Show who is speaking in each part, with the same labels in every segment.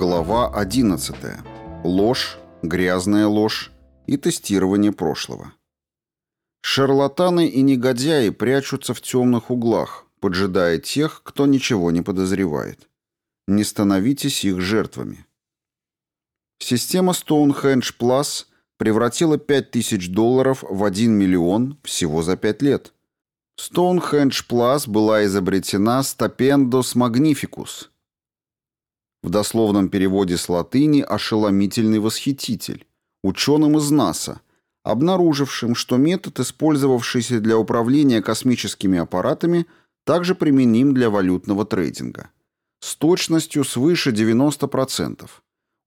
Speaker 1: Глава 11. Ложь, грязная ложь и тестирование прошлого. Шарлатаны и негодяи прячутся в темных углах, поджидая тех, кто ничего не подозревает. Не становитесь их жертвами. Система Stonehenge Plus превратила 5000 долларов в 1 миллион всего за 5 лет. Stonehenge Plus была изобретена Stupendous Magnificus – в дословном переводе с латыни «ошеломительный восхититель», ученым из НАСА, обнаружившим, что метод, использовавшийся для управления космическими аппаратами, также применим для валютного трейдинга. С точностью свыше 90%.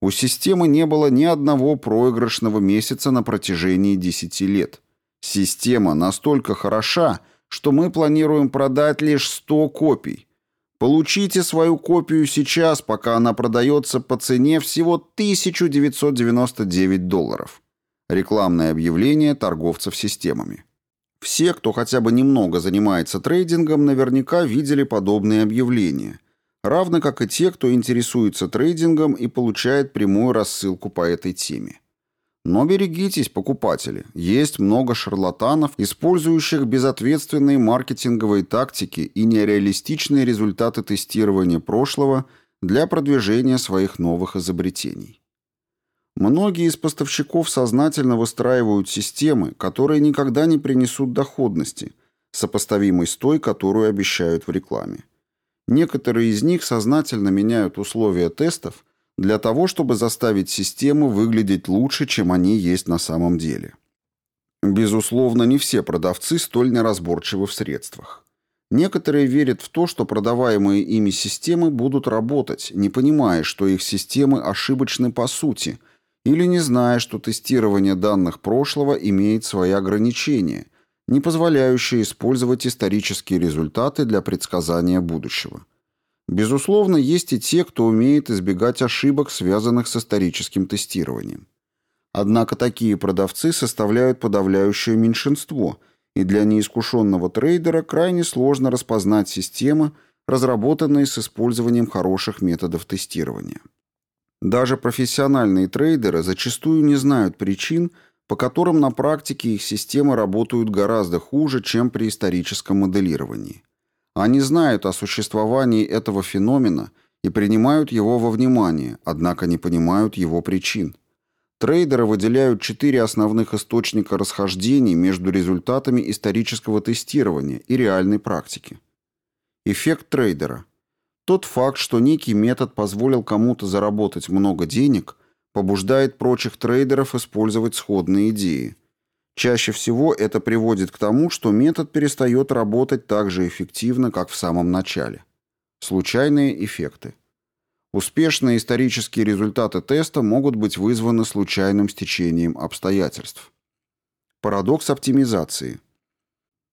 Speaker 1: У системы не было ни одного проигрышного месяца на протяжении 10 лет. Система настолько хороша, что мы планируем продать лишь 100 копий – Получите свою копию сейчас, пока она продается по цене всего 1999 долларов. Рекламное объявление торговцев системами. Все, кто хотя бы немного занимается трейдингом, наверняка видели подобные объявления, равно как и те, кто интересуется трейдингом и получает прямую рассылку по этой теме. Но берегитесь, покупатели. Есть много шарлатанов, использующих безответственные маркетинговые тактики и нереалистичные результаты тестирования прошлого для продвижения своих новых изобретений. Многие из поставщиков сознательно выстраивают системы, которые никогда не принесут доходности, сопоставимой с той, которую обещают в рекламе. Некоторые из них сознательно меняют условия тестов – для того, чтобы заставить систему выглядеть лучше, чем они есть на самом деле. Безусловно, не все продавцы столь неразборчивы в средствах. Некоторые верят в то, что продаваемые ими системы будут работать, не понимая, что их системы ошибочны по сути, или не зная, что тестирование данных прошлого имеет свои ограничения, не позволяющие использовать исторические результаты для предсказания будущего. Безусловно, есть и те, кто умеет избегать ошибок, связанных с историческим тестированием. Однако такие продавцы составляют подавляющее меньшинство, и для неискушенного трейдера крайне сложно распознать системы, разработанные с использованием хороших методов тестирования. Даже профессиональные трейдеры зачастую не знают причин, по которым на практике их системы работают гораздо хуже, чем при историческом моделировании. Они знают о существовании этого феномена и принимают его во внимание, однако не понимают его причин. Трейдеры выделяют четыре основных источника расхождений между результатами исторического тестирования и реальной практики. Эффект трейдера. Тот факт, что некий метод позволил кому-то заработать много денег, побуждает прочих трейдеров использовать сходные идеи – Чаще всего это приводит к тому, что метод перестает работать так же эффективно, как в самом начале. Случайные эффекты. Успешные исторические результаты теста могут быть вызваны случайным стечением обстоятельств. Парадокс оптимизации.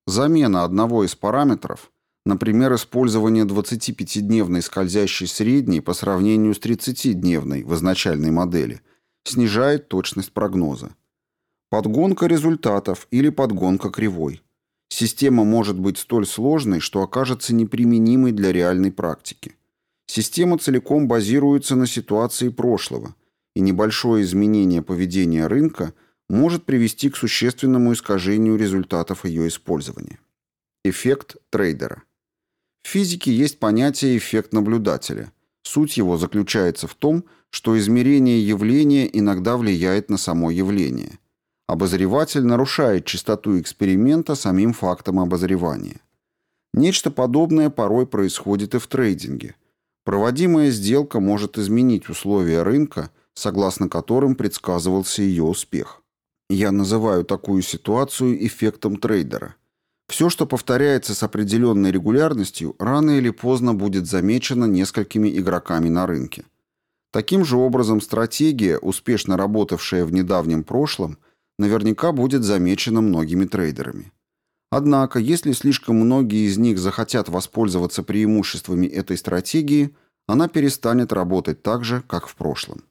Speaker 1: Замена одного из параметров, например, использование 25-дневной скользящей средней по сравнению с 30-дневной в изначальной модели, снижает точность прогноза. Подгонка результатов или подгонка кривой. Система может быть столь сложной, что окажется неприменимой для реальной практики. Система целиком базируется на ситуации прошлого, и небольшое изменение поведения рынка может привести к существенному искажению результатов ее использования. Эффект трейдера. В физике есть понятие эффект наблюдателя. Суть его заключается в том, что измерение явления иногда влияет на само явление – Обозреватель нарушает чистоту эксперимента самим фактом обозревания. Нечто подобное порой происходит и в трейдинге. Проводимая сделка может изменить условия рынка, согласно которым предсказывался ее успех. Я называю такую ситуацию эффектом трейдера. Все, что повторяется с определенной регулярностью, рано или поздно будет замечено несколькими игроками на рынке. Таким же образом, стратегия, успешно работавшая в недавнем прошлом, наверняка будет замечено многими трейдерами. Однако, если слишком многие из них захотят воспользоваться преимуществами этой стратегии, она перестанет работать так же, как в прошлом.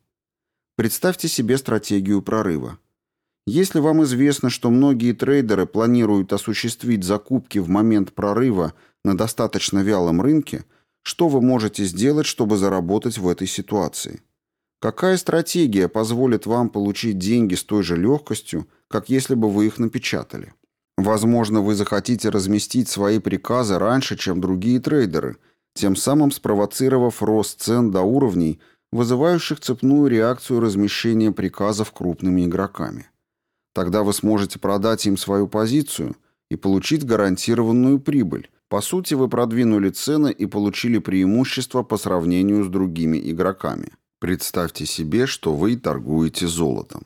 Speaker 1: Представьте себе стратегию прорыва. Если вам известно, что многие трейдеры планируют осуществить закупки в момент прорыва на достаточно вялом рынке, что вы можете сделать, чтобы заработать в этой ситуации? Какая стратегия позволит вам получить деньги с той же легкостью, как если бы вы их напечатали? Возможно, вы захотите разместить свои приказы раньше, чем другие трейдеры, тем самым спровоцировав рост цен до уровней, вызывающих цепную реакцию размещения приказов крупными игроками. Тогда вы сможете продать им свою позицию и получить гарантированную прибыль. По сути, вы продвинули цены и получили преимущество по сравнению с другими игроками. Представьте себе, что вы торгуете золотом.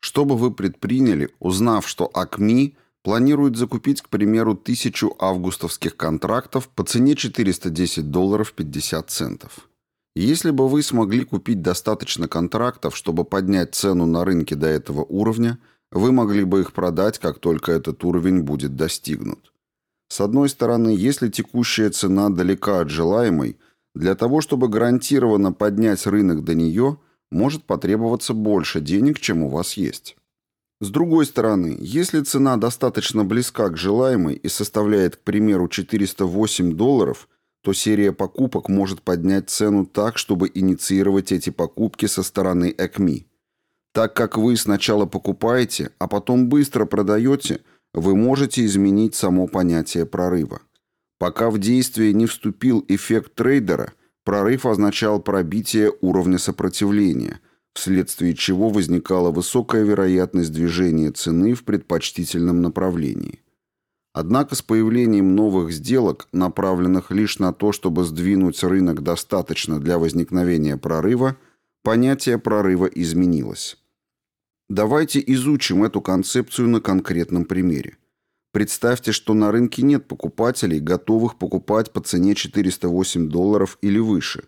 Speaker 1: Что бы вы предприняли, узнав, что АКМИ планирует закупить, к примеру, тысячу августовских контрактов по цене 410 долларов 50 центов? Если бы вы смогли купить достаточно контрактов, чтобы поднять цену на рынке до этого уровня, вы могли бы их продать, как только этот уровень будет достигнут. С одной стороны, если текущая цена далека от желаемой, для того, чтобы гарантированно поднять рынок до нее, может потребоваться больше денег, чем у вас есть. С другой стороны, если цена достаточно близка к желаемой и составляет, к примеру, 408 долларов – то серия покупок может поднять цену так, чтобы инициировать эти покупки со стороны ЭКМИ. Так как вы сначала покупаете, а потом быстро продаете, вы можете изменить само понятие прорыва. Пока в действие не вступил эффект трейдера, прорыв означал пробитие уровня сопротивления, вследствие чего возникала высокая вероятность движения цены в предпочтительном направлении. Однако с появлением новых сделок, направленных лишь на то, чтобы сдвинуть рынок достаточно для возникновения прорыва, понятие прорыва изменилось. Давайте изучим эту концепцию на конкретном примере. Представьте, что на рынке нет покупателей, готовых покупать по цене 408 долларов или выше.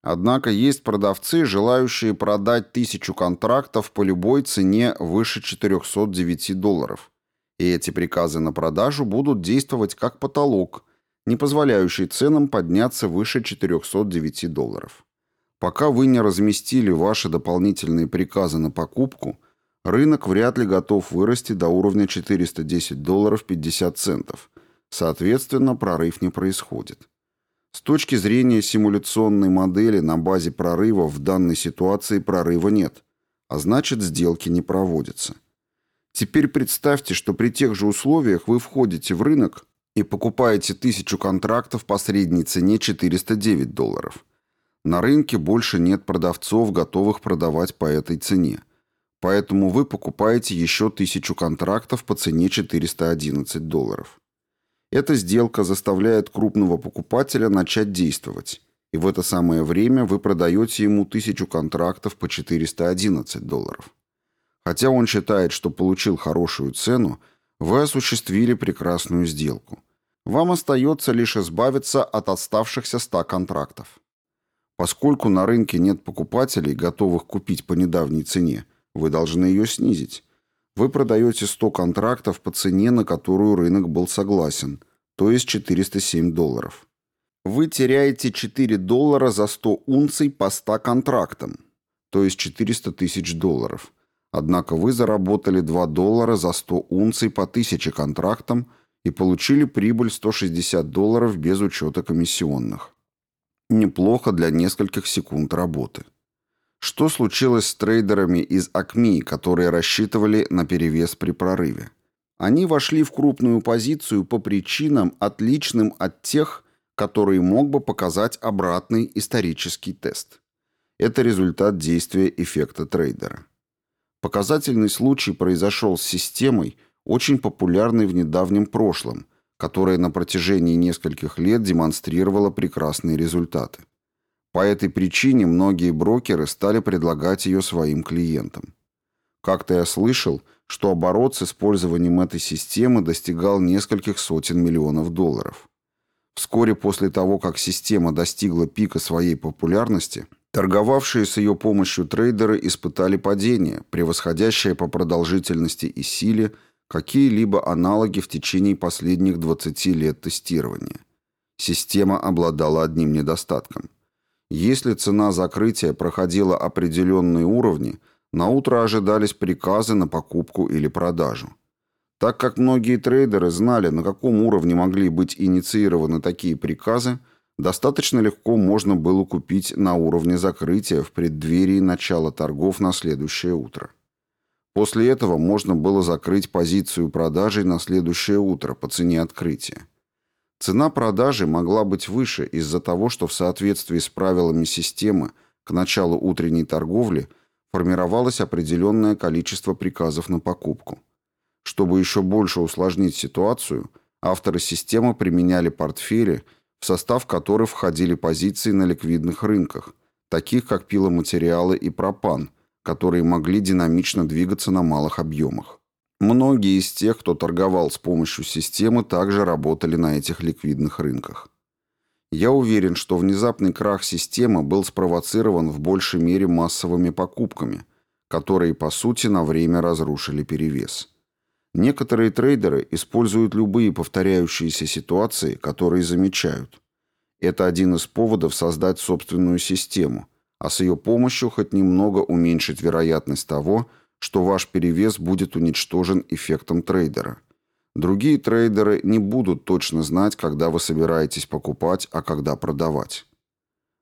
Speaker 1: Однако есть продавцы, желающие продать тысячу контрактов по любой цене выше 409 долларов. И эти приказы на продажу будут действовать как потолок, не позволяющий ценам подняться выше 409 долларов. Пока вы не разместили ваши дополнительные приказы на покупку, рынок вряд ли готов вырасти до уровня 410 долларов 50 центов. Соответственно, прорыв не происходит. С точки зрения симуляционной модели на базе прорыва в данной ситуации прорыва нет, а значит сделки не проводятся. Теперь представьте, что при тех же условиях вы входите в рынок и покупаете тысячу контрактов по средней цене 409 долларов. На рынке больше нет продавцов, готовых продавать по этой цене. Поэтому вы покупаете еще тысячу контрактов по цене 411 долларов. Эта сделка заставляет крупного покупателя начать действовать, и в это самое время вы продаете ему тысячу контрактов по 411 долларов. Хотя он считает, что получил хорошую цену, вы осуществили прекрасную сделку. Вам остается лишь избавиться от оставшихся 100 контрактов. Поскольку на рынке нет покупателей, готовых купить по недавней цене, вы должны ее снизить. Вы продаете 100 контрактов по цене, на которую рынок был согласен, то есть 407 долларов. Вы теряете 4 доллара за 100 унций по 100 контрактам, то есть 400 тысяч долларов. Однако вы заработали 2 доллара за 100 унций по 1000 контрактам и получили прибыль 160 долларов без учета комиссионных. Неплохо для нескольких секунд работы. Что случилось с трейдерами из АКМИ, которые рассчитывали на перевес при прорыве? Они вошли в крупную позицию по причинам, отличным от тех, которые мог бы показать обратный исторический тест. Это результат действия эффекта трейдера. Показательный случай произошел с системой, очень популярной в недавнем прошлом, которая на протяжении нескольких лет демонстрировала прекрасные результаты. По этой причине многие брокеры стали предлагать ее своим клиентам. Как-то я слышал, что оборот с использованием этой системы достигал нескольких сотен миллионов долларов. Вскоре после того, как система достигла пика своей популярности, Торговавшие с ее помощью трейдеры испытали падение, превосходящее по продолжительности и силе какие-либо аналоги в течение последних 20 лет тестирования. Система обладала одним недостатком. Если цена закрытия проходила определенные уровни, на утро ожидались приказы на покупку или продажу. Так как многие трейдеры знали, на каком уровне могли быть инициированы такие приказы, достаточно легко можно было купить на уровне закрытия в преддверии начала торгов на следующее утро. После этого можно было закрыть позицию продажей на следующее утро по цене открытия. Цена продажи могла быть выше из-за того, что в соответствии с правилами системы к началу утренней торговли формировалось определенное количество приказов на покупку. Чтобы еще больше усложнить ситуацию, авторы системы применяли портфели, в состав которых входили позиции на ликвидных рынках, таких как пиломатериалы и пропан, которые могли динамично двигаться на малых объемах. Многие из тех, кто торговал с помощью системы, также работали на этих ликвидных рынках. Я уверен, что внезапный крах системы был спровоцирован в большей мере массовыми покупками, которые, по сути, на время разрушили перевес. Некоторые трейдеры используют любые повторяющиеся ситуации, которые замечают. Это один из поводов создать собственную систему, а с ее помощью хоть немного уменьшить вероятность того, что ваш перевес будет уничтожен эффектом трейдера. Другие трейдеры не будут точно знать, когда вы собираетесь покупать, а когда продавать.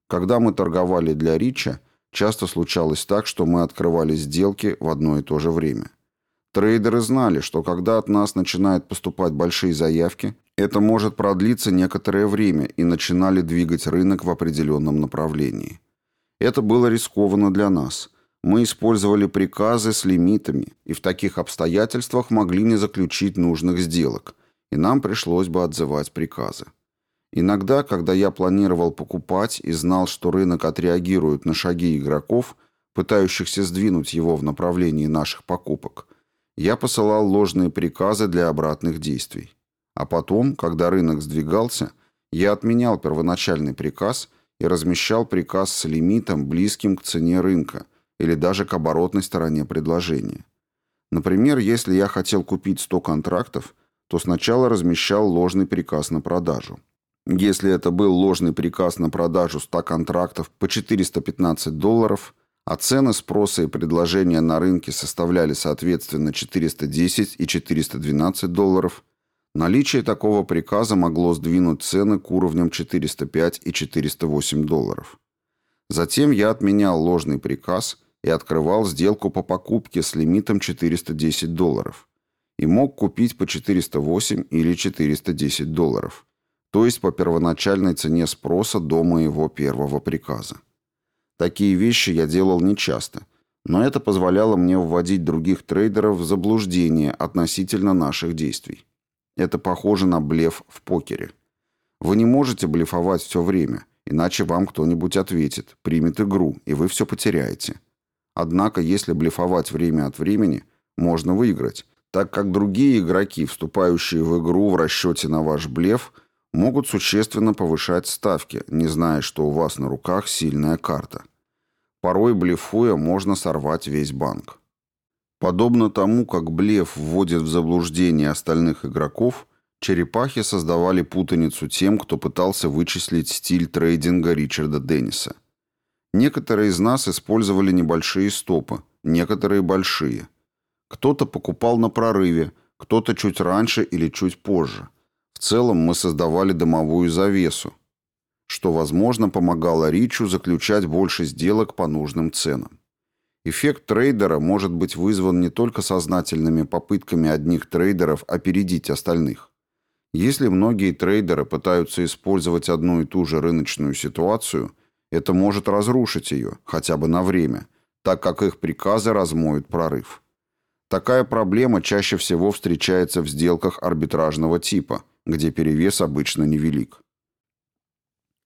Speaker 1: Когда мы торговали для Рича, часто случалось так, что мы открывали сделки в одно и то же время. Трейдеры знали, что когда от нас начинают поступать большие заявки, это может продлиться некоторое время и начинали двигать рынок в определенном направлении. Это было рискованно для нас – мы использовали приказы с лимитами и в таких обстоятельствах могли не заключить нужных сделок, и нам пришлось бы отзывать приказы. Иногда, когда я планировал покупать и знал, что рынок отреагирует на шаги игроков, пытающихся сдвинуть его в направлении наших покупок, я посылал ложные приказы для обратных действий. А потом, когда рынок сдвигался, я отменял первоначальный приказ и размещал приказ с лимитом, близким к цене рынка – или даже к оборотной стороне предложения. Например, если я хотел купить 100 контрактов, то сначала размещал ложный приказ на продажу. Если это был ложный приказ на продажу 100 контрактов по 415 долларов, а цены спроса и предложения на рынке составляли соответственно 410 и 412 долларов, наличие такого приказа могло сдвинуть цены к уровням 405 и 408 долларов. Затем я отменял ложный приказ – и открывал сделку по покупке с лимитом 410 долларов и мог купить по 408 или 410 долларов, то есть по первоначальной цене спроса до моего первого приказа. Такие вещи я делал нечасто, но это позволяло мне вводить других трейдеров в заблуждение относительно наших действий. Это похоже на блеф в покере. Вы не можете блефовать все время, иначе вам кто-нибудь ответит, примет игру, и вы все потеряете. Однако, если блефовать время от времени, можно выиграть, так как другие игроки, вступающие в игру в расчете на ваш блеф, могут существенно повышать ставки, не зная, что у вас на руках сильная карта. Порой блефуя можно сорвать весь банк. Подобно тому, как блеф вводит в заблуждение остальных игроков, черепахи создавали путаницу тем, кто пытался вычислить стиль трейдинга Ричарда Денниса – Некоторые из нас использовали небольшие стопы, некоторые большие. Кто-то покупал на прорыве, кто-то чуть раньше или чуть позже. В целом мы создавали домовую завесу, что, возможно, помогало Ричу заключать больше сделок по нужным ценам. Эффект трейдера может быть вызван не только сознательными попытками одних трейдеров опередить остальных. Если многие трейдеры пытаются использовать одну и ту же рыночную ситуацию – это может разрушить ее, хотя бы на время, так как их приказы размоют прорыв. Такая проблема чаще всего встречается в сделках арбитражного типа, где перевес обычно невелик.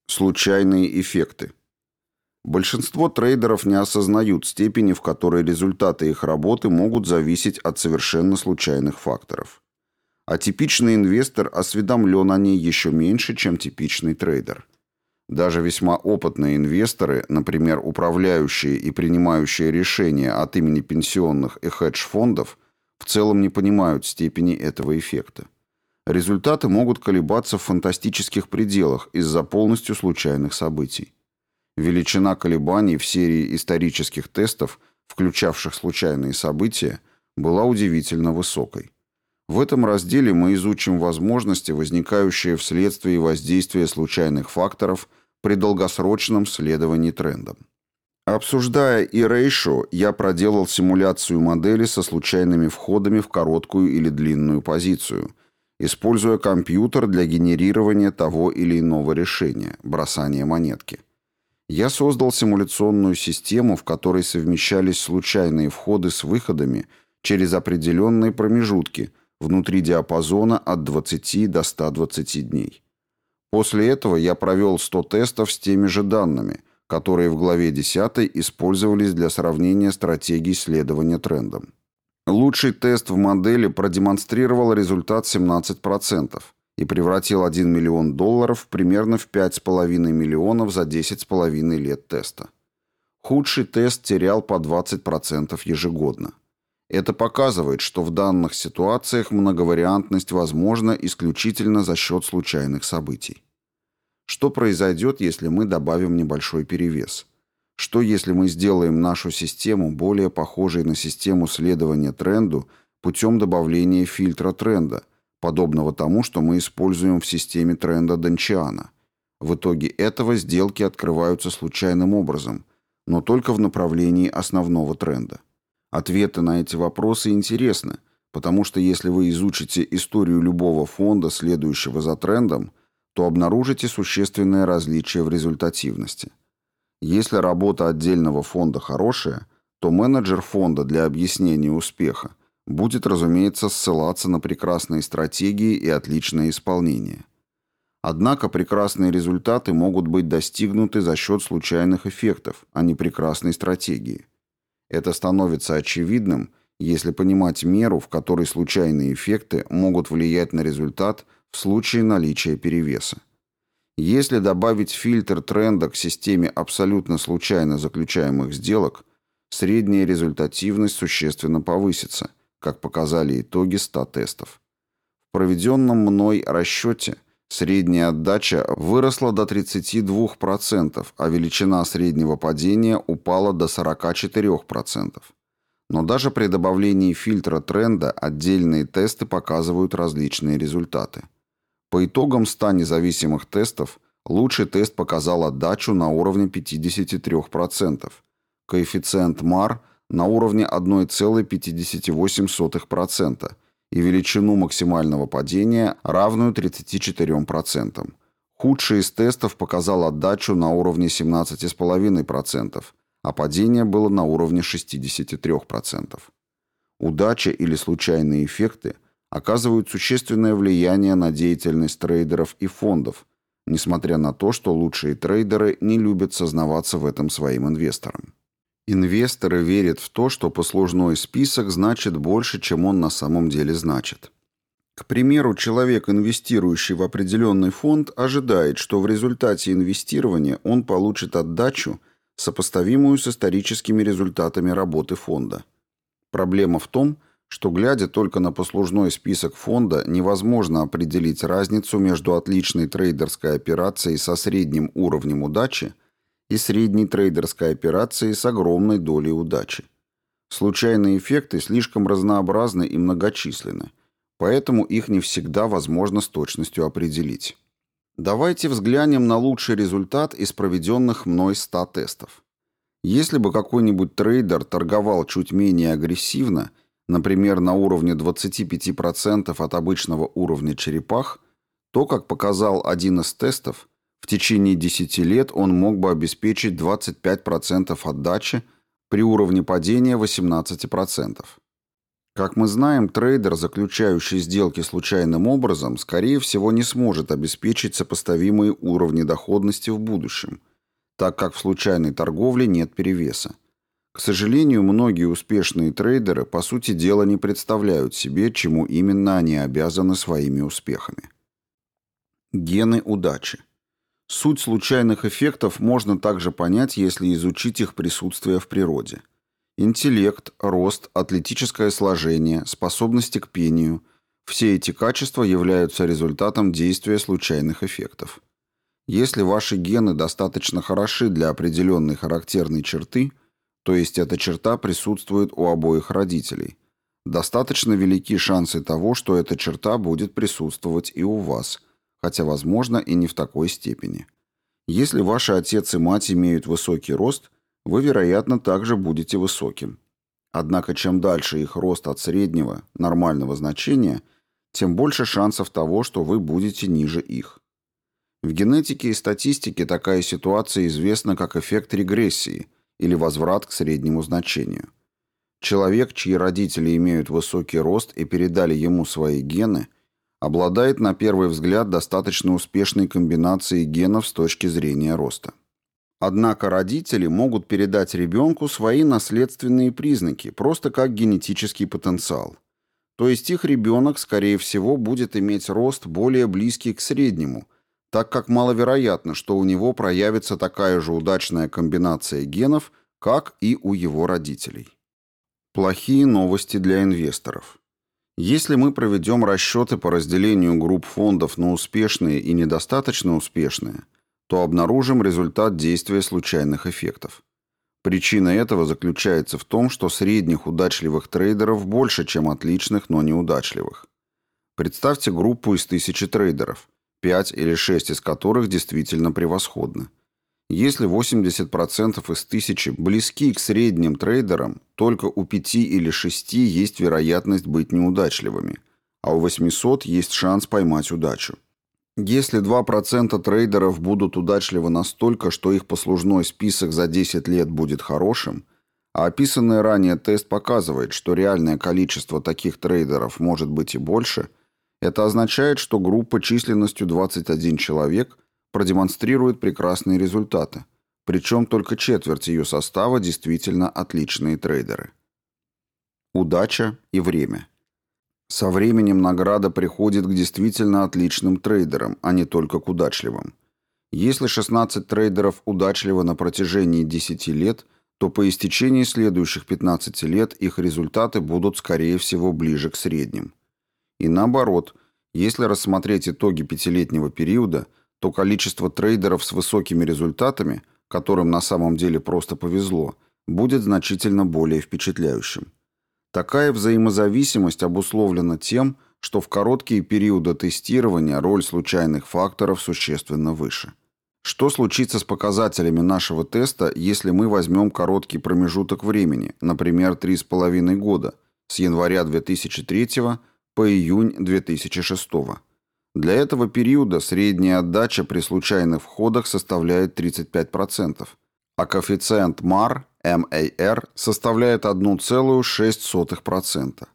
Speaker 1: Случайные эффекты. Большинство трейдеров не осознают степени, в которой результаты их работы могут зависеть от совершенно случайных факторов. А типичный инвестор осведомлен о ней еще меньше, чем типичный трейдер. Даже весьма опытные инвесторы, например, управляющие и принимающие решения от имени пенсионных и хедж-фондов, в целом не понимают степени этого эффекта. Результаты могут колебаться в фантастических пределах из-за полностью случайных событий. Величина колебаний в серии исторических тестов, включавших случайные события, была удивительно высокой. В этом разделе мы изучим возможности, возникающие вследствие воздействия случайных факторов при долгосрочном следовании трендам. Обсуждая e-ratio, я проделал симуляцию модели со случайными входами в короткую или длинную позицию, используя компьютер для генерирования того или иного решения, бросания монетки. Я создал симуляционную систему, в которой совмещались случайные входы с выходами через определенные промежутки внутри диапазона от 20 до 120 дней. После этого я провел 100 тестов с теми же данными – которые в главе 10 использовались для сравнения стратегий следования трендам. Лучший тест в модели продемонстрировал результат 17% и превратил 1 миллион долларов примерно в 5,5 миллионов за 10,5 лет теста. Худший тест терял по 20% ежегодно. Это показывает, что в данных ситуациях многовариантность возможна исключительно за счет случайных событий. Что произойдет, если мы добавим небольшой перевес? Что если мы сделаем нашу систему более похожей на систему следования тренду путем добавления фильтра тренда, подобного тому, что мы используем в системе тренда Дончиана? В итоге этого сделки открываются случайным образом, но только в направлении основного тренда. Ответы на эти вопросы интересны, потому что если вы изучите историю любого фонда, следующего за трендом, то обнаружите существенное различие в результативности. Если работа отдельного фонда хорошая, то менеджер фонда для объяснения успеха будет, разумеется, ссылаться на прекрасные стратегии и отличное исполнение. Однако прекрасные результаты могут быть достигнуты за счет случайных эффектов, а не прекрасной стратегии. Это становится очевидным, если понимать меру, в которой случайные эффекты могут влиять на результат – в случае наличия перевеса. Если добавить фильтр тренда к системе абсолютно случайно заключаемых сделок, средняя результативность существенно повысится, как показали итоги 100 тестов. В проведенном мной расчете средняя отдача выросла до 32%, а величина среднего падения упала до 44%. Но даже при добавлении фильтра тренда отдельные тесты показывают различные результаты. По итогам 100 независимых тестов лучший тест показал отдачу на уровне 53%, коэффициент МАР на уровне 1,58% и величину максимального падения, равную 34%. Худший из тестов показал отдачу на уровне 17,5%, а падение было на уровне 63%. Удача или случайные эффекты – оказывают существенное влияние на деятельность трейдеров и фондов, несмотря на то, что лучшие трейдеры не любят сознаваться в этом своим инвесторам. Инвесторы верят в то, что послужной список значит больше, чем он на самом деле значит. К примеру, человек, инвестирующий в определенный фонд, ожидает, что в результате инвестирования он получит отдачу, сопоставимую с историческими результатами работы фонда. Проблема в том, что глядя только на послужной список фонда, невозможно определить разницу между отличной трейдерской операцией со средним уровнем удачи и средней трейдерской операцией с огромной долей удачи. Случайные эффекты слишком разнообразны и многочисленны, поэтому их не всегда возможно с точностью определить. Давайте взглянем на лучший результат из проведенных мной 100 тестов. Если бы какой-нибудь трейдер торговал чуть менее агрессивно – например, на уровне 25% от обычного уровня черепах, то, как показал один из тестов, в течение 10 лет он мог бы обеспечить 25% отдачи при уровне падения 18%. Как мы знаем, трейдер, заключающий сделки случайным образом, скорее всего не сможет обеспечить сопоставимые уровни доходности в будущем, так как в случайной торговле нет перевеса. К сожалению, многие успешные трейдеры, по сути дела, не представляют себе, чему именно они обязаны своими успехами. Гены удачи. Суть случайных эффектов можно также понять, если изучить их присутствие в природе. Интеллект, рост, атлетическое сложение, способности к пению – все эти качества являются результатом действия случайных эффектов. Если ваши гены достаточно хороши для определенной характерной черты – то есть эта черта присутствует у обоих родителей. достаточно велики шансы того, что эта черта будет присутствовать и у вас, хотя, возможно, и не в такой степени. Если ваши отец и мать имеют высокий рост, вы, вероятно, также будете высоким. Однако чем дальше их рост от среднего, нормального значения, тем больше шансов того, что вы будете ниже их. В генетике и статистике такая ситуация известна как эффект регрессии или возврат к среднему значению. Человек, чьи родители имеют высокий рост и передали ему свои гены, обладает на первый взгляд достаточно успешной комбинацией генов с точки зрения роста. Однако родители могут передать ребенку свои наследственные признаки, просто как генетический потенциал. То есть их ребенок, скорее всего, будет иметь рост более близкий к среднему, так как маловероятно, что у него проявится такая же удачная комбинация генов, как и у его родителей. Плохие новости для инвесторов. Если мы проведем расчеты по разделению групп фондов на успешные и недостаточно успешные, то обнаружим результат действия случайных эффектов. Причина этого заключается в том, что средних удачливых трейдеров больше, чем отличных, но неудачливых. Представьте группу из тысячи трейдеров, 5 или 6 из которых действительно превосходны. Если 80% из тысячи близки к средним трейдерам, только у 5 или 6 есть вероятность быть неудачливыми, а у 800 есть шанс поймать удачу. Если 2% трейдеров будут удачливы настолько, что их послужной список за 10 лет будет хорошим, а описанный ранее тест показывает, что реальное количество таких трейдеров может быть и больше, это означает, что группа численностью 21 человек – продемонстрирует прекрасные результаты, причем только четверть ее состава действительно отличные трейдеры. Удача и время. Со временем награда приходит к действительно отличным трейдерам, а не только к удачливым. Если 16 трейдеров удачливы на протяжении 10 лет, то по истечении следующих 15 лет их результаты будут, скорее всего, ближе к средним. И наоборот, если рассмотреть итоги пятилетнего периода – то количество трейдеров с высокими результатами, которым на самом деле просто повезло, будет значительно более впечатляющим. Такая взаимозависимость обусловлена тем, что в короткие периоды тестирования роль случайных факторов существенно выше. Что случится с показателями нашего теста, если мы возьмем короткий промежуток времени, например, 3,5 года, с января 2003 по июнь 2006 года? Для этого периода средняя отдача при случайных входах составляет 35%, а коэффициент MAR, MAR составляет 1,6%.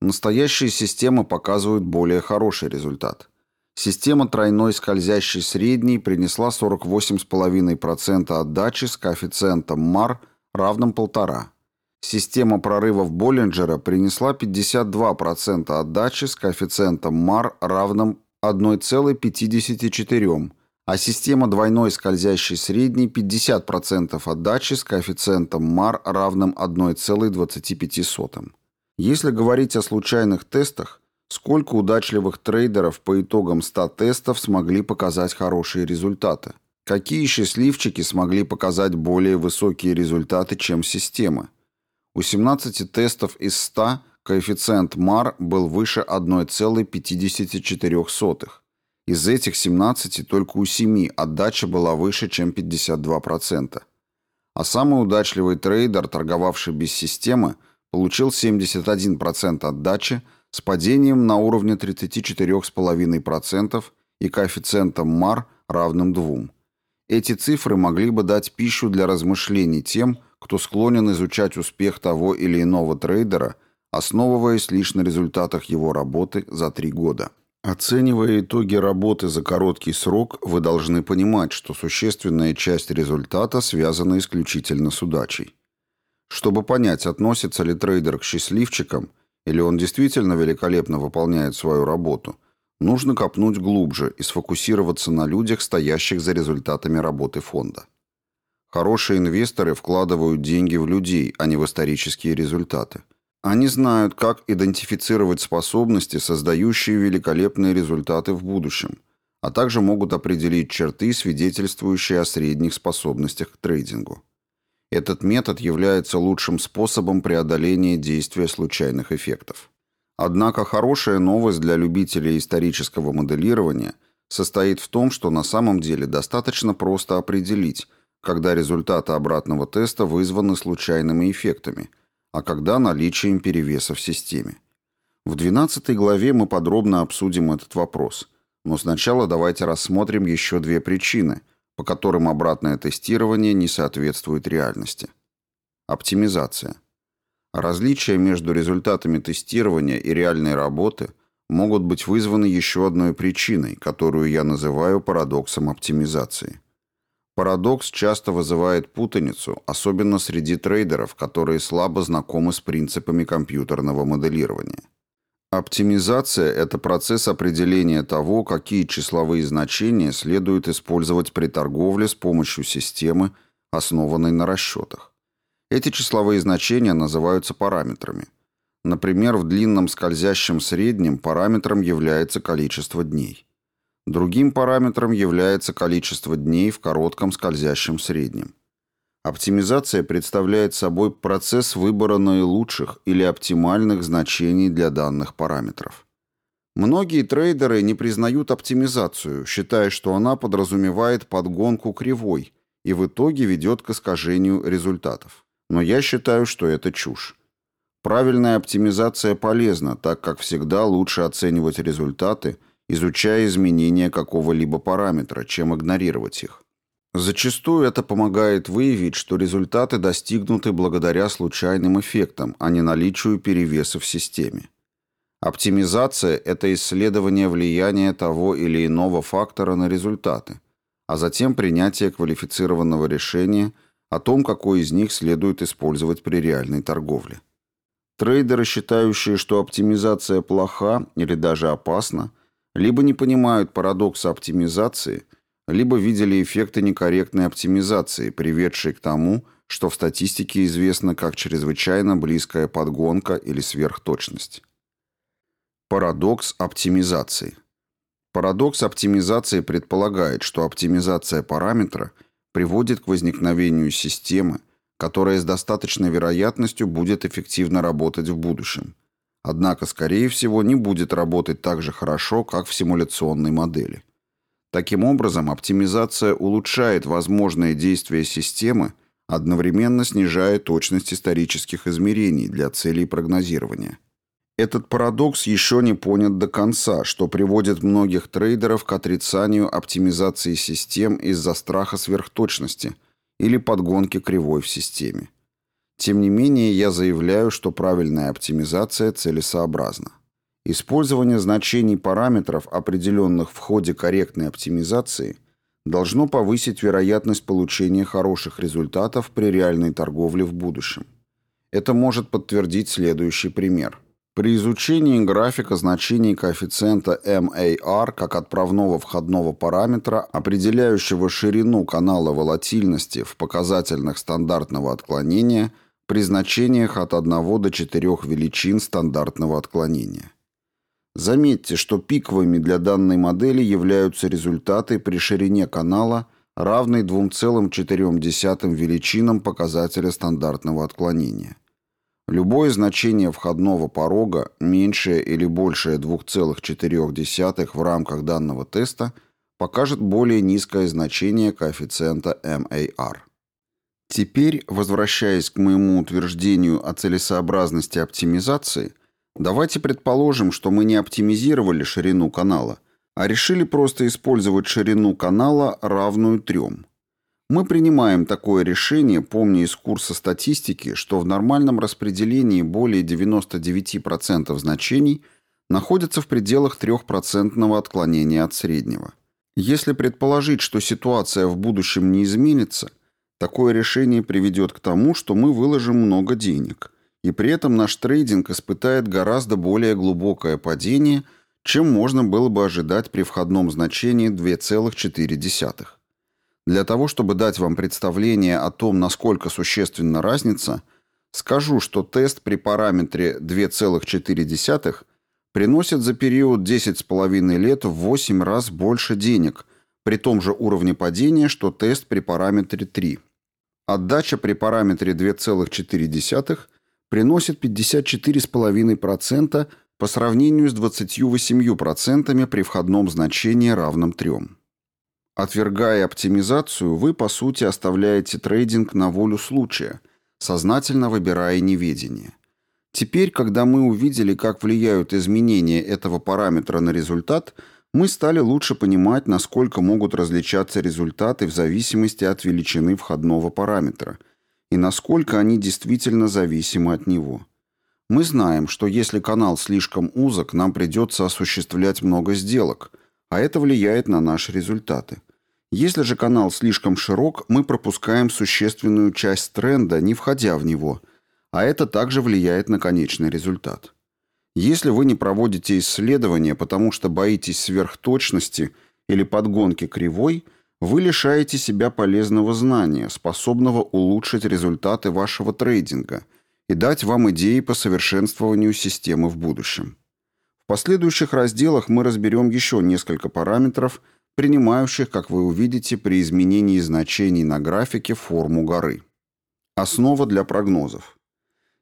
Speaker 1: Настоящие системы показывают более хороший результат. Система тройной скользящей средней принесла 48,5% отдачи с коэффициентом MAR равным 1,5. Система прорывов Боллинджера принесла 52% отдачи с коэффициентом MAR равным 1,54, а система двойной скользящей средней 50% отдачи с коэффициентом MAR равным 1,25. Если говорить о случайных тестах, сколько удачливых трейдеров по итогам 100 тестов смогли показать хорошие результаты? Какие счастливчики смогли показать более высокие результаты, чем система? У 17 тестов из 100 Коэффициент МАР был выше 1,54. Из этих 17 только у 7 отдача была выше, чем 52%. А самый удачливый трейдер, торговавший без системы, получил 71% отдачи с падением на уровне 34,5% и коэффициентом МАР равным 2. Эти цифры могли бы дать пищу для размышлений тем, кто склонен изучать успех того или иного трейдера – основываясь лишь на результатах его работы за три года. Оценивая итоги работы за короткий срок, вы должны понимать, что существенная часть результата связана исключительно с удачей. Чтобы понять, относится ли трейдер к счастливчикам, или он действительно великолепно выполняет свою работу, нужно копнуть глубже и сфокусироваться на людях, стоящих за результатами работы фонда. Хорошие инвесторы вкладывают деньги в людей, а не в исторические результаты – они знают, как идентифицировать способности, создающие великолепные результаты в будущем, а также могут определить черты, свидетельствующие о средних способностях к трейдингу. Этот метод является лучшим способом преодоления действия случайных эффектов. Однако хорошая новость для любителей исторического моделирования состоит в том, что на самом деле достаточно просто определить, когда результаты обратного теста вызваны случайными эффектами, а когда наличием перевеса в системе. В 12 главе мы подробно обсудим этот вопрос, но сначала давайте рассмотрим еще две причины, по которым обратное тестирование не соответствует реальности. Оптимизация. Различия между результатами тестирования и реальной работы могут быть вызваны еще одной причиной, которую я называю парадоксом оптимизации. Парадокс часто вызывает путаницу, особенно среди трейдеров, которые слабо знакомы с принципами компьютерного моделирования. Оптимизация – это процесс определения того, какие числовые значения следует использовать при торговле с помощью системы, основанной на расчетах. Эти числовые значения называются параметрами. Например, в длинном скользящем среднем параметром является количество дней. Другим параметром является количество дней в коротком скользящем среднем. Оптимизация представляет собой процесс выбора наилучших или оптимальных значений для данных параметров. Многие трейдеры не признают оптимизацию, считая, что она подразумевает подгонку кривой и в итоге ведет к искажению результатов. Но я считаю, что это чушь. Правильная оптимизация полезна, так как всегда лучше оценивать результаты, изучая изменения какого-либо параметра, чем игнорировать их. Зачастую это помогает выявить, что результаты достигнуты благодаря случайным эффектам, а не наличию перевеса в системе. Оптимизация – это исследование влияния того или иного фактора на результаты, а затем принятие квалифицированного решения – о том, какой из них следует использовать при реальной торговле. Трейдеры, считающие, что оптимизация плоха или даже опасна, либо не понимают парадокса оптимизации, либо видели эффекты некорректной оптимизации, приведшие к тому, что в статистике известно как чрезвычайно близкая подгонка или сверхточность. Парадокс оптимизации. Парадокс оптимизации предполагает, что оптимизация параметра – приводит к возникновению системы, которая с достаточной вероятностью будет эффективно работать в будущем. Однако, скорее всего, не будет работать так же хорошо, как в симуляционной модели. Таким образом, оптимизация улучшает возможные действия системы, одновременно снижая точность исторических измерений для целей прогнозирования. Этот парадокс еще не понят до конца, что приводит многих трейдеров к отрицанию оптимизации систем из-за страха сверхточности или подгонки кривой в системе. Тем не менее, я заявляю, что правильная оптимизация целесообразна. Использование значений параметров, определенных в ходе корректной оптимизации, должно повысить вероятность получения хороших результатов при реальной торговле в будущем. Это может подтвердить следующий пример – при изучении графика значений коэффициента MAR как отправного входного параметра, определяющего ширину канала волатильности в показательных стандартного отклонения при значениях от 1 до 4 величин стандартного отклонения. Заметьте, что пиковыми для данной модели являются результаты при ширине канала, равной 2,4 величинам показателя стандартного отклонения. Любое значение входного порога, меньшее или большее 2,4 в рамках данного теста, покажет более низкое значение коэффициента MAR. Теперь, возвращаясь к моему утверждению о целесообразности оптимизации, давайте предположим, что мы не оптимизировали ширину канала, а решили просто использовать ширину канала, равную 3. Мы принимаем такое решение, помня из курса статистики, что в нормальном распределении более 99% значений находятся в пределах 3% отклонения от среднего. Если предположить, что ситуация в будущем не изменится, такое решение приведет к тому, что мы выложим много денег, и при этом наш трейдинг испытает гораздо более глубокое падение, чем можно было бы ожидать при входном значении 2,4. Для того, чтобы дать вам представление о том, насколько существенна разница, скажу, что тест при параметре 2,4 приносит за период 10,5 лет в 8 раз больше денег при том же уровне падения, что тест при параметре 3. Отдача при параметре 2,4 приносит 54,5% по сравнению с 28% при входном значении равном 3. Отвергая оптимизацию, вы, по сути, оставляете трейдинг на волю случая, сознательно выбирая неведение. Теперь, когда мы увидели, как влияют изменения этого параметра на результат, мы стали лучше понимать, насколько могут различаться результаты в зависимости от величины входного параметра и насколько они действительно зависимы от него. Мы знаем, что если канал слишком узок, нам придется осуществлять много сделок, а это влияет на наши результаты. Если же канал слишком широк, мы пропускаем существенную часть тренда, не входя в него, а это также влияет на конечный результат. Если вы не проводите исследования, потому что боитесь сверхточности или подгонки кривой, вы лишаете себя полезного знания, способного улучшить результаты вашего трейдинга – и дать вам идеи по совершенствованию системы в будущем. В последующих разделах мы разберем еще несколько параметров, принимающих, как вы увидите, при изменении значений на графике форму горы. Основа для прогнозов.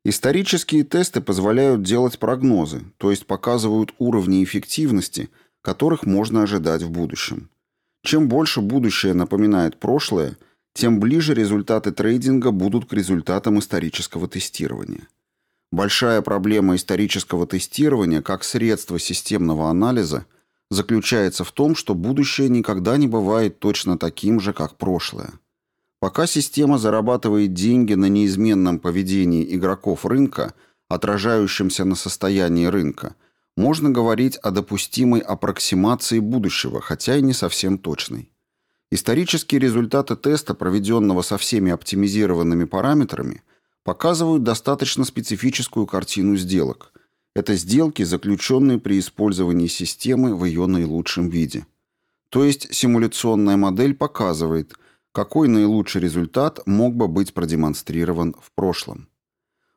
Speaker 1: Исторические тесты позволяют делать прогнозы, то есть показывают уровни эффективности, которых можно ожидать в будущем. Чем больше будущее напоминает прошлое – тем ближе результаты трейдинга будут к результатам исторического тестирования. Большая проблема исторического тестирования как средство системного анализа заключается в том, что будущее никогда не бывает точно таким же, как прошлое. Пока система зарабатывает деньги на неизменном поведении игроков рынка, отражающемся на состоянии рынка, можно говорить о допустимой аппроксимации будущего, хотя и не совсем точной. Исторические результаты теста, проведенного со всеми оптимизированными параметрами, показывают достаточно специфическую картину сделок. Это сделки, заключенные при использовании системы в ее наилучшем виде. То есть симуляционная модель показывает, какой наилучший результат мог бы быть продемонстрирован в прошлом.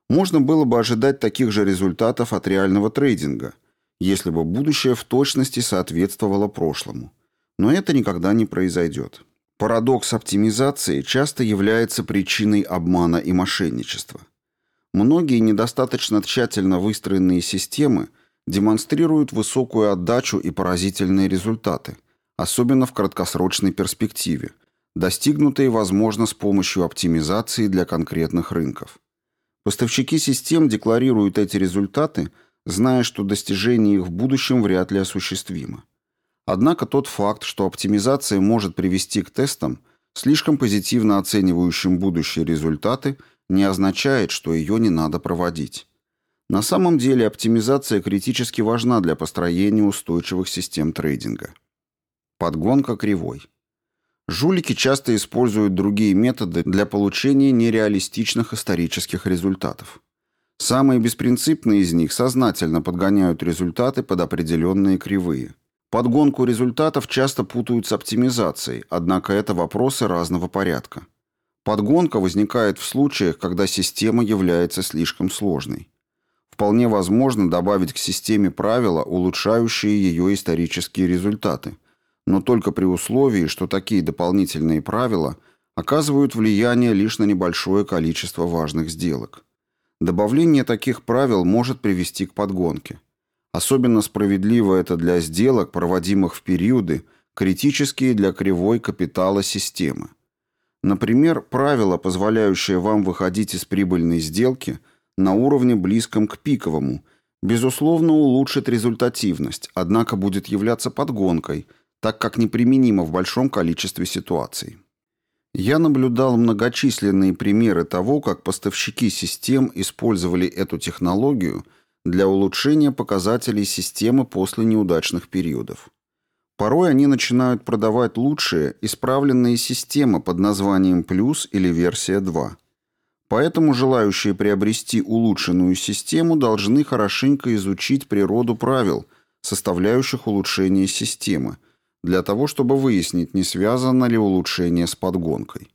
Speaker 1: Можно было бы ожидать таких же результатов от реального трейдинга, если бы будущее в точности соответствовало прошлому но это никогда не произойдет. Парадокс оптимизации часто является причиной обмана и мошенничества. Многие недостаточно тщательно выстроенные системы демонстрируют высокую отдачу и поразительные результаты, особенно в краткосрочной перспективе, достигнутые, возможно, с помощью оптимизации для конкретных рынков. Поставщики систем декларируют эти результаты, зная, что достижение их в будущем вряд ли осуществимо. Однако тот факт, что оптимизация может привести к тестам, слишком позитивно оценивающим будущие результаты, не означает, что ее не надо проводить. На самом деле оптимизация критически важна для построения устойчивых систем трейдинга. Подгонка кривой. Жулики часто используют другие методы для получения нереалистичных исторических результатов. Самые беспринципные из них сознательно подгоняют результаты под определенные кривые – Подгонку результатов часто путают с оптимизацией, однако это вопросы разного порядка. Подгонка возникает в случаях, когда система является слишком сложной. Вполне возможно добавить к системе правила, улучшающие ее исторические результаты, но только при условии, что такие дополнительные правила оказывают влияние лишь на небольшое количество важных сделок. Добавление таких правил может привести к подгонке. Особенно справедливо это для сделок, проводимых в периоды, критические для кривой капитала системы. Например, правило, позволяющее вам выходить из прибыльной сделки на уровне близком к пиковому, безусловно улучшит результативность, однако будет являться подгонкой, так как неприменимо в большом количестве ситуаций. Я наблюдал многочисленные примеры того, как поставщики систем использовали эту технологию – для улучшения показателей системы после неудачных периодов. Порой они начинают продавать лучшие, исправленные системы под названием «плюс» или «версия 2». Поэтому желающие приобрести улучшенную систему должны хорошенько изучить природу правил, составляющих улучшение системы, для того, чтобы выяснить, не связано ли улучшение с подгонкой.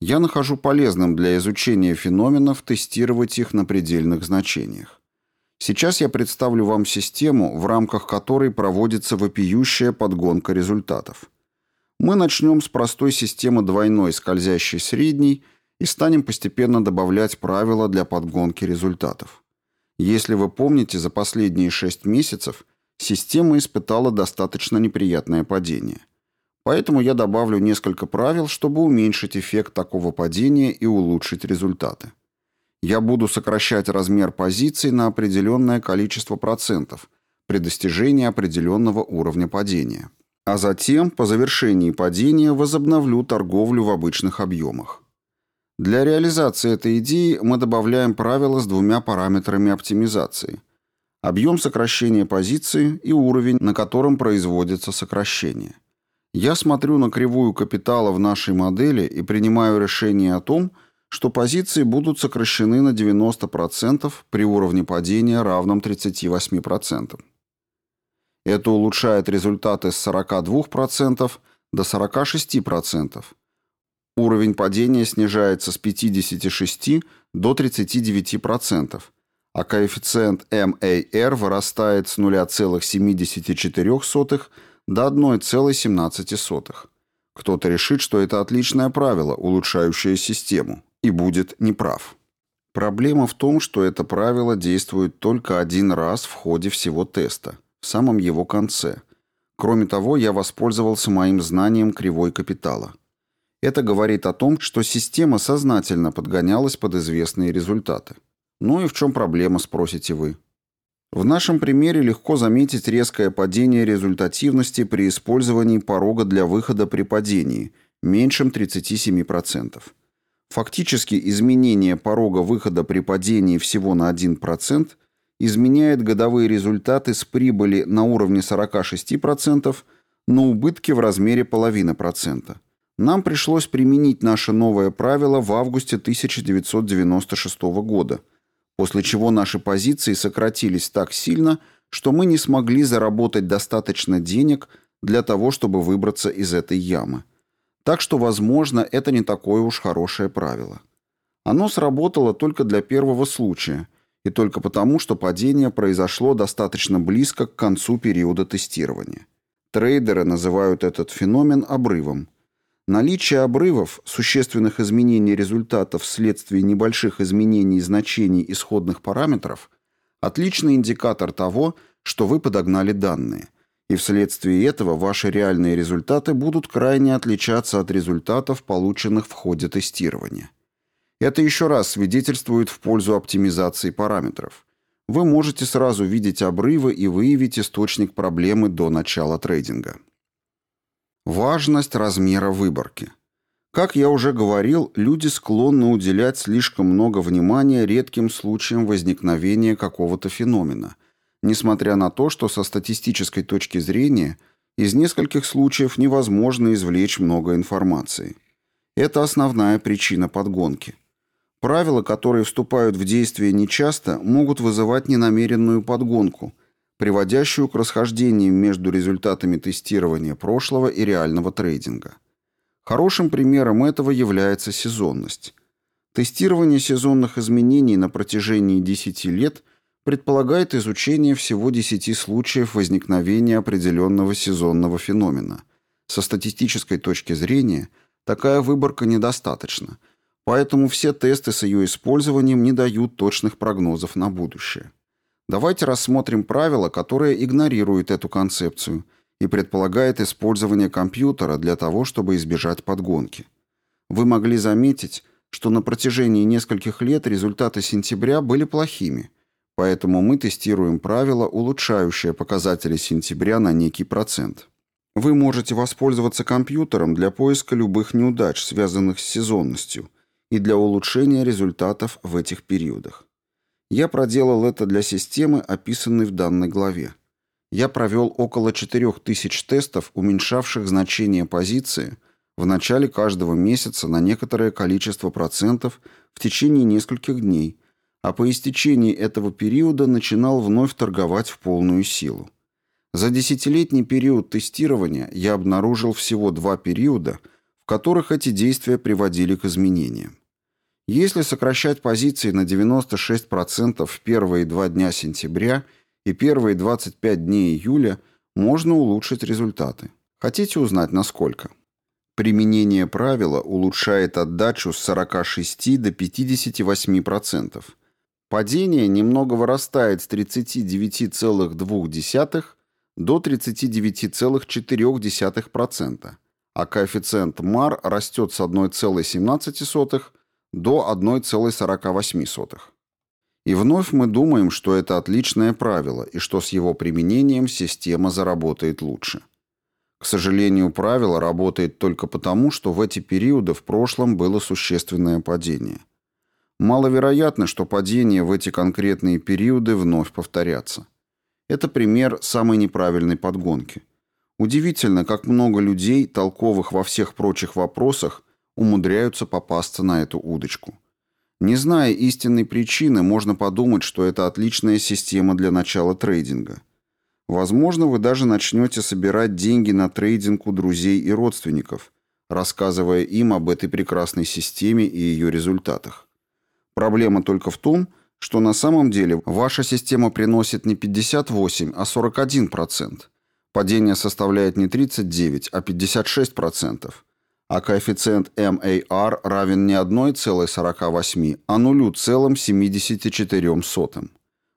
Speaker 1: Я нахожу полезным для изучения феноменов тестировать их на предельных значениях. Сейчас я представлю вам систему, в рамках которой проводится вопиющая подгонка результатов. Мы начнем с простой системы двойной скользящей средней и станем постепенно добавлять правила для подгонки результатов. Если вы помните, за последние 6 месяцев система испытала достаточно неприятное падение. Поэтому я добавлю несколько правил, чтобы уменьшить эффект такого падения и улучшить результаты. Я буду сокращать размер позиций на определенное количество процентов при достижении определенного уровня падения. А затем, по завершении падения, возобновлю торговлю в обычных объемах. Для реализации этой идеи мы добавляем правило с двумя параметрами оптимизации. Объем сокращения позиции и уровень, на котором производится сокращение. Я смотрю на кривую капитала в нашей модели и принимаю решение о том, что позиции будут сокращены на 90% при уровне падения, равном 38%. Это улучшает результаты с 42% до 46%. Уровень падения снижается с 56 до 39%, а коэффициент MAR вырастает с 0,74 до 1,17. Кто-то решит, что это отличное правило, улучшающее систему, и будет неправ. Проблема в том, что это правило действует только один раз в ходе всего теста – в самом его конце. Кроме того, я воспользовался моим знанием кривой капитала. Это говорит о том, что система сознательно подгонялась под известные результаты. Ну и в чем проблема, спросите вы? В нашем примере легко заметить резкое падение результативности при использовании порога для выхода при падении, меньшим 37%. Фактически изменение порога выхода при падении всего на 1% изменяет годовые результаты с прибыли на уровне 46% на убытки в размере половины процента. Нам пришлось применить наше новое правило в августе 1996 года, после чего наши позиции сократились так сильно, что мы не смогли заработать достаточно денег для того, чтобы выбраться из этой ямы. Так что, возможно, это не такое уж хорошее правило. Оно сработало только для первого случая – и только потому, что падение произошло достаточно близко к концу периода тестирования. Трейдеры называют этот феномен обрывом. Наличие обрывов, существенных изменений результатов вследствие небольших изменений значений исходных параметров, отличный индикатор того, что вы подогнали данные, и вследствие этого ваши реальные результаты будут крайне отличаться от результатов, полученных в ходе тестирования. Это еще раз свидетельствует в пользу оптимизации параметров. Вы можете сразу видеть обрывы и выявить источник проблемы до начала трейдинга. Важность размера выборки. Как я уже говорил, люди склонны уделять слишком много внимания редким случаям возникновения какого-то феномена, несмотря на то, что со статистической точки зрения из нескольких случаев невозможно извлечь много информации. Это основная причина подгонки – Правила, которые вступают в действие нечасто, могут вызывать ненамеренную подгонку, приводящую к расхождениям между результатами тестирования прошлого и реального трейдинга. Хорошим примером этого является сезонность. Тестирование сезонных изменений на протяжении 10 лет предполагает изучение всего 10 случаев возникновения определенного сезонного феномена. Со статистической точки зрения такая выборка недостаточна – Поэтому все тесты с ее использованием не дают точных прогнозов на будущее. Давайте рассмотрим правило, которое игнорирует эту концепцию и предполагает использование компьютера для того, чтобы избежать подгонки. Вы могли заметить, что на протяжении нескольких лет результаты сентября были плохими, поэтому мы тестируем правило, улучшающее показатели сентября на некий процент. Вы можете воспользоваться компьютером для поиска любых неудач, связанных с сезонностью – и для улучшения результатов в этих периодах. Я проделал это для системы, описанной в данной главе. Я провел около 4000 тестов, уменьшавших значение позиции в начале каждого месяца на некоторое количество процентов в течение нескольких дней, а по истечении этого периода начинал вновь торговать в полную силу. За десятилетний период тестирования я обнаружил всего два периода – в которых эти действия приводили к изменениям. Если сокращать позиции на 96% в первые два дня сентября и первые 25 дней июля, можно улучшить результаты. Хотите узнать, насколько? Применение правила улучшает отдачу с 46 до 58%. Падение немного вырастает с 39,2 до 39,4%, а коэффициент МАР растет с 1,17 до 1,48. И вновь мы думаем, что это отличное правило и что с его применением система заработает лучше. К сожалению, правило работает только потому, что в эти периоды в прошлом было существенное падение. Маловероятно, что падения в эти конкретные периоды вновь повторятся. Это пример самой неправильной подгонки. Удивительно, как много людей, толковых во всех прочих вопросах, умудряются попасться на эту удочку. Не зная истинной причины, можно подумать, что это отличная система для начала трейдинга. Возможно, вы даже начнете собирать деньги на трейдинг у друзей и родственников, рассказывая им об этой прекрасной системе и ее результатах. Проблема только в том, что на самом деле ваша система приносит не 58, а 41%. Падение составляет не 39, а 56% а коэффициент MAR равен не 1,48, а 0,74.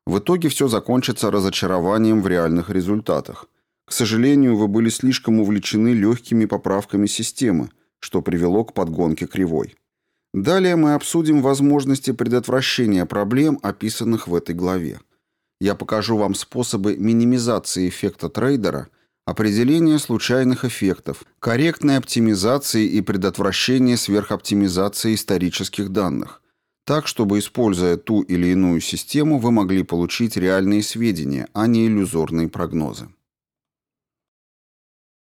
Speaker 1: В итоге все закончится разочарованием в реальных результатах. К сожалению, вы были слишком увлечены легкими поправками системы, что привело к подгонке кривой. Далее мы обсудим возможности предотвращения проблем, описанных в этой главе. Я покажу вам способы минимизации эффекта трейдера – определение случайных эффектов, корректной оптимизации и предотвращение сверхоптимизации исторических данных, так, чтобы, используя ту или иную систему, вы могли получить реальные сведения, а не иллюзорные прогнозы.